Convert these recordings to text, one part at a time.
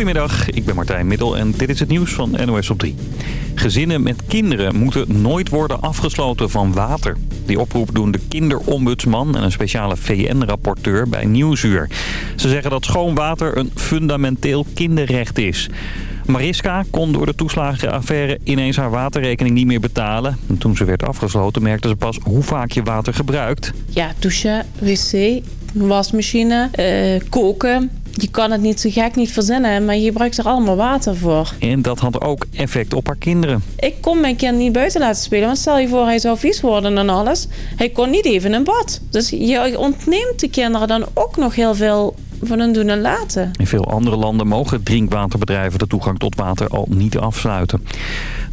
Goedemiddag, ik ben Martijn Middel en dit is het nieuws van NOS op 3. Gezinnen met kinderen moeten nooit worden afgesloten van water. Die oproep doen de kinderombudsman en een speciale VN-rapporteur bij Nieuwsuur. Ze zeggen dat schoon water een fundamenteel kinderrecht is. Mariska kon door de toeslagenaffaire ineens haar waterrekening niet meer betalen. En toen ze werd afgesloten merkte ze pas hoe vaak je water gebruikt. Ja, douchen, wc, wasmachine, eh, koken. Je kan het niet zo gek niet verzinnen, maar je gebruikt er allemaal water voor. En dat had ook effect op haar kinderen. Ik kon mijn kind niet buiten laten spelen, want stel je voor hij zou vies worden en alles. Hij kon niet even in bad. Dus je ontneemt de kinderen dan ook nog heel veel van hun doen en laten. In veel andere landen mogen drinkwaterbedrijven de toegang tot water al niet afsluiten.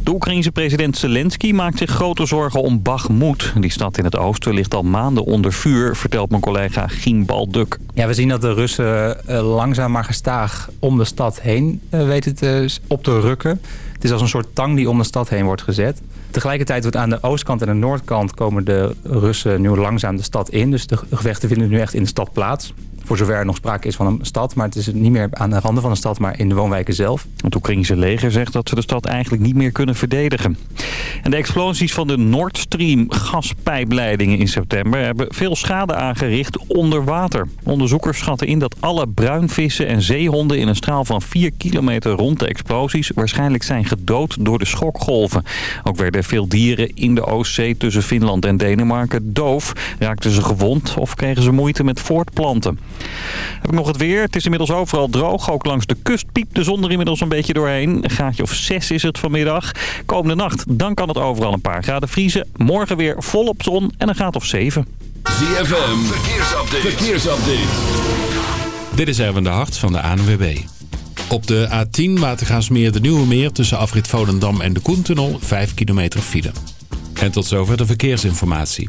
De Oekraïense president Zelensky maakt zich grote zorgen om Bakhmut. Die stad in het oosten ligt al maanden onder vuur, vertelt mijn collega Gien Balduk. Ja, we zien dat de Russen uh, langzaam maar gestaag om de stad heen uh, weten te, op te rukken. Het is als een soort tang die om de stad heen wordt gezet. Tegelijkertijd wordt aan de oostkant en de noordkant komen de Russen nu langzaam de stad in. Dus de gevechten vinden nu echt in de stad plaats. Voor zover er nog sprake is van een stad. Maar het is niet meer aan de randen van de stad, maar in de woonwijken zelf. Het Oekraïnse leger zegt dat ze de stad eigenlijk niet meer kunnen verdedigen. En de explosies van de Nord Stream gaspijpleidingen in september... hebben veel schade aangericht onder water. Onderzoekers schatten in dat alle bruinvissen en zeehonden... in een straal van 4 kilometer rond de explosies... waarschijnlijk zijn gedood door de schokgolven. Ook werden veel dieren in de Oostzee tussen Finland en Denemarken doof. Raakten ze gewond of kregen ze moeite met voortplanten. Heb ik nog het weer. Het is inmiddels overal droog. Ook langs de kust piept de zon er inmiddels een beetje doorheen. Een graadje of 6 is het vanmiddag. Komende nacht, dan kan het overal een paar graden vriezen. Morgen weer volop zon en een graad of 7. ZFM, verkeersupdate. verkeersupdate. Dit is Erwin de Hart van de ANWB. Op de A10 Watergaasmeer de Nieuwe Meer tussen afrit Volendam en de Koentunnel 5 kilometer file. En tot zover de verkeersinformatie.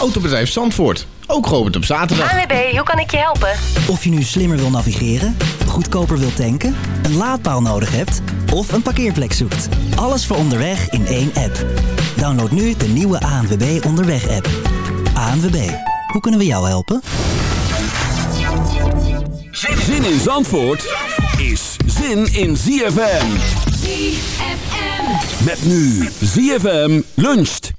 Autobedrijf Zandvoort, ook geopend op zaterdag. ANWB, hoe kan ik je helpen? Of je nu slimmer wil navigeren, goedkoper wil tanken, een laadpaal nodig hebt of een parkeerplek zoekt. Alles voor onderweg in één app. Download nu de nieuwe ANWB Onderweg app. ANWB, hoe kunnen we jou helpen? Zin in Zandvoort is zin in ZFM. ZFM. Met nu ZFM luncht.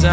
She's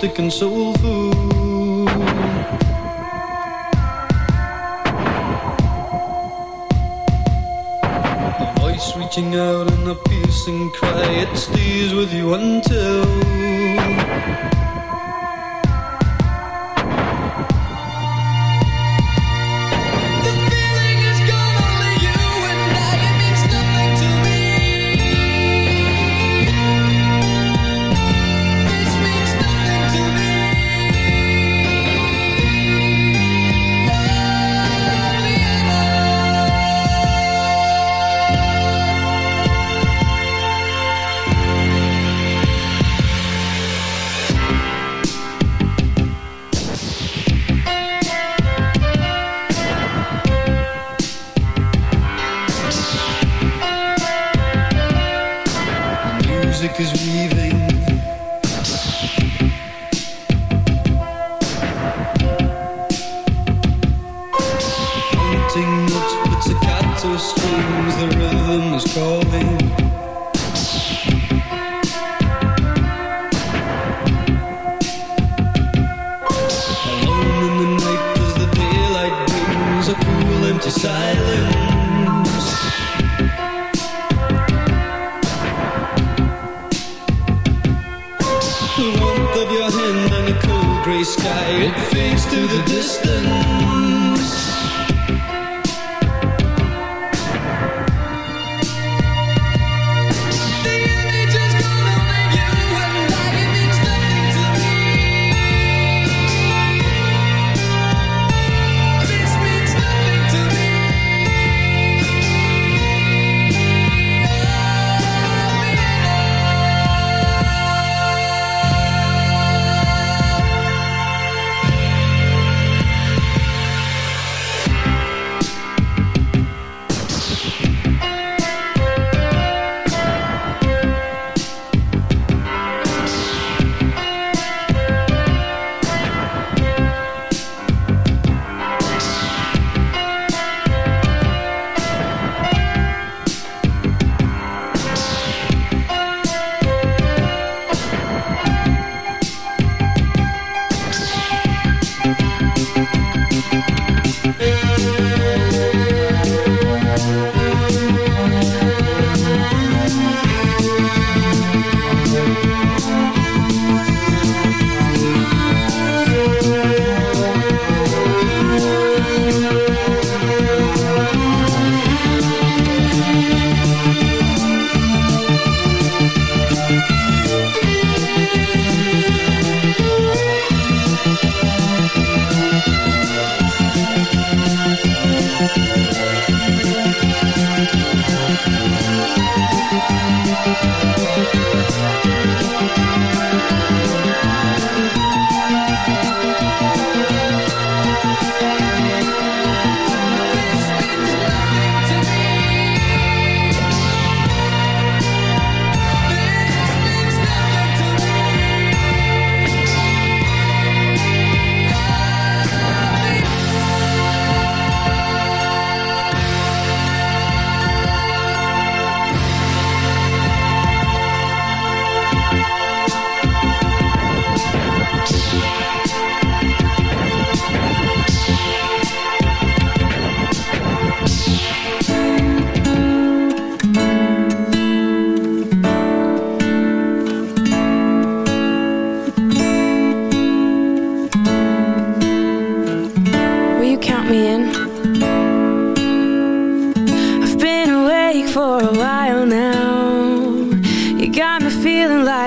mystic and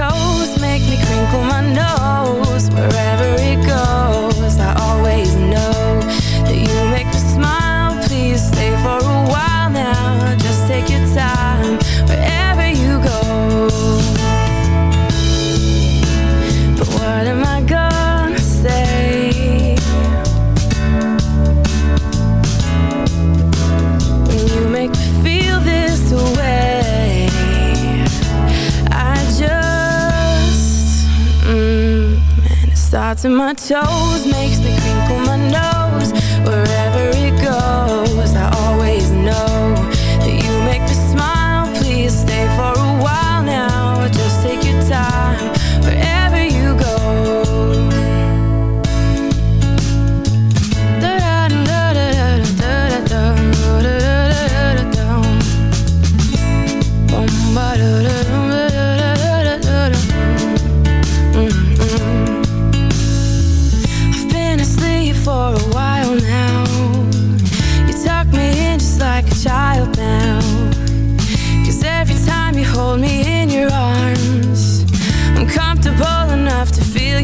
told to my toes makes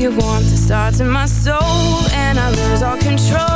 your warmth starts in my soul and I lose all control.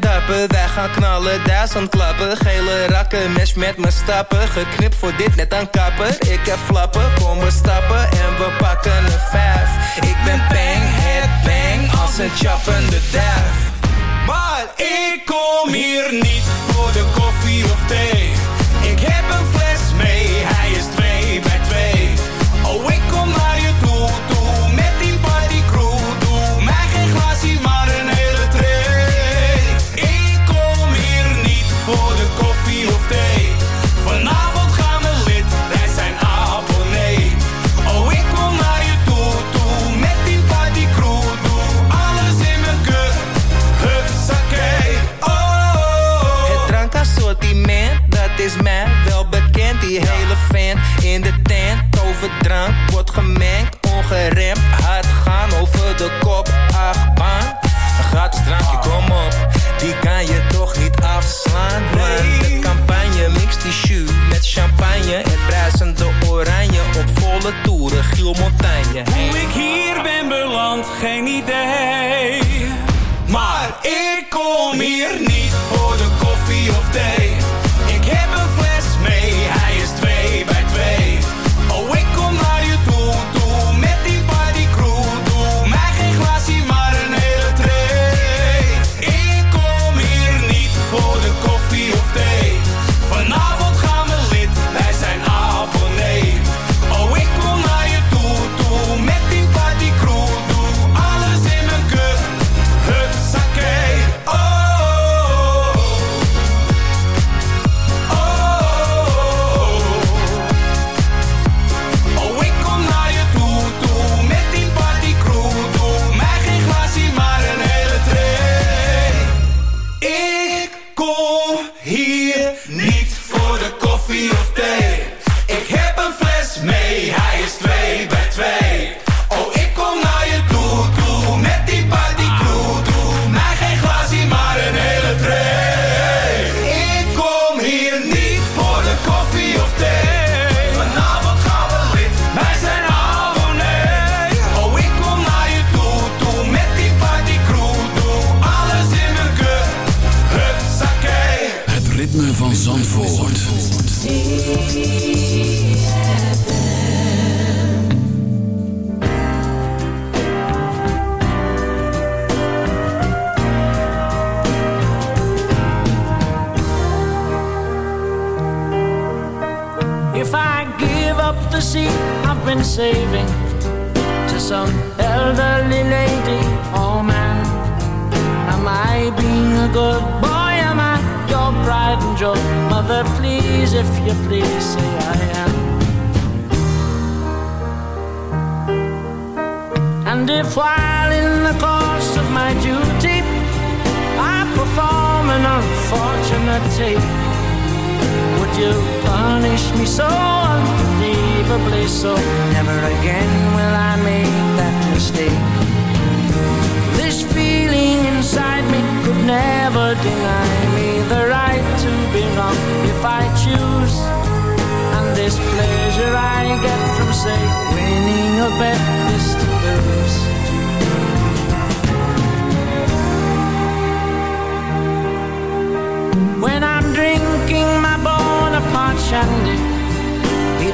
en wij gaan knallen, duizend klappen. Gele rakken, mes met me stappen. Geknipt voor dit net een kapper Ik heb flappen, kom we stappen. En we pakken een vijf. Ik ben bang, het bang, als een chappende duif Maar ik kom hier niet voor de koffie of thee. Ik heb een fles mee, in de tent Over drank wordt gemengd Ongeremd, hard gaan over de kop Achtbaan, een gratis drankje, kom op Die kan je toch niet afslaan. Man, de campagne mixt die jus met champagne. Het bruisende oranje op volle toeren Giel Montagne Hoe ik hier ben beland, geen idee. Maar ik kom hier niet voor de koffie of thee.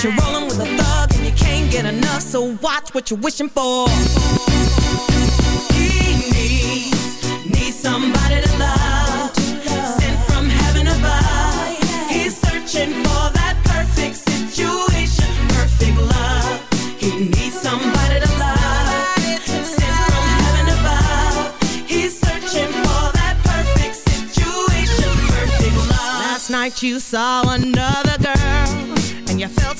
But you're rolling with a thug and you can't get enough. So watch what you're wishing for. He needs, needs somebody to love, sent from heaven above. He's searching for that perfect situation, perfect love. He needs somebody to love, sent from heaven above. He's searching for that perfect situation, perfect love. Last night you saw another girl, and you felt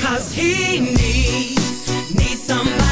Cause he needs, needs somebody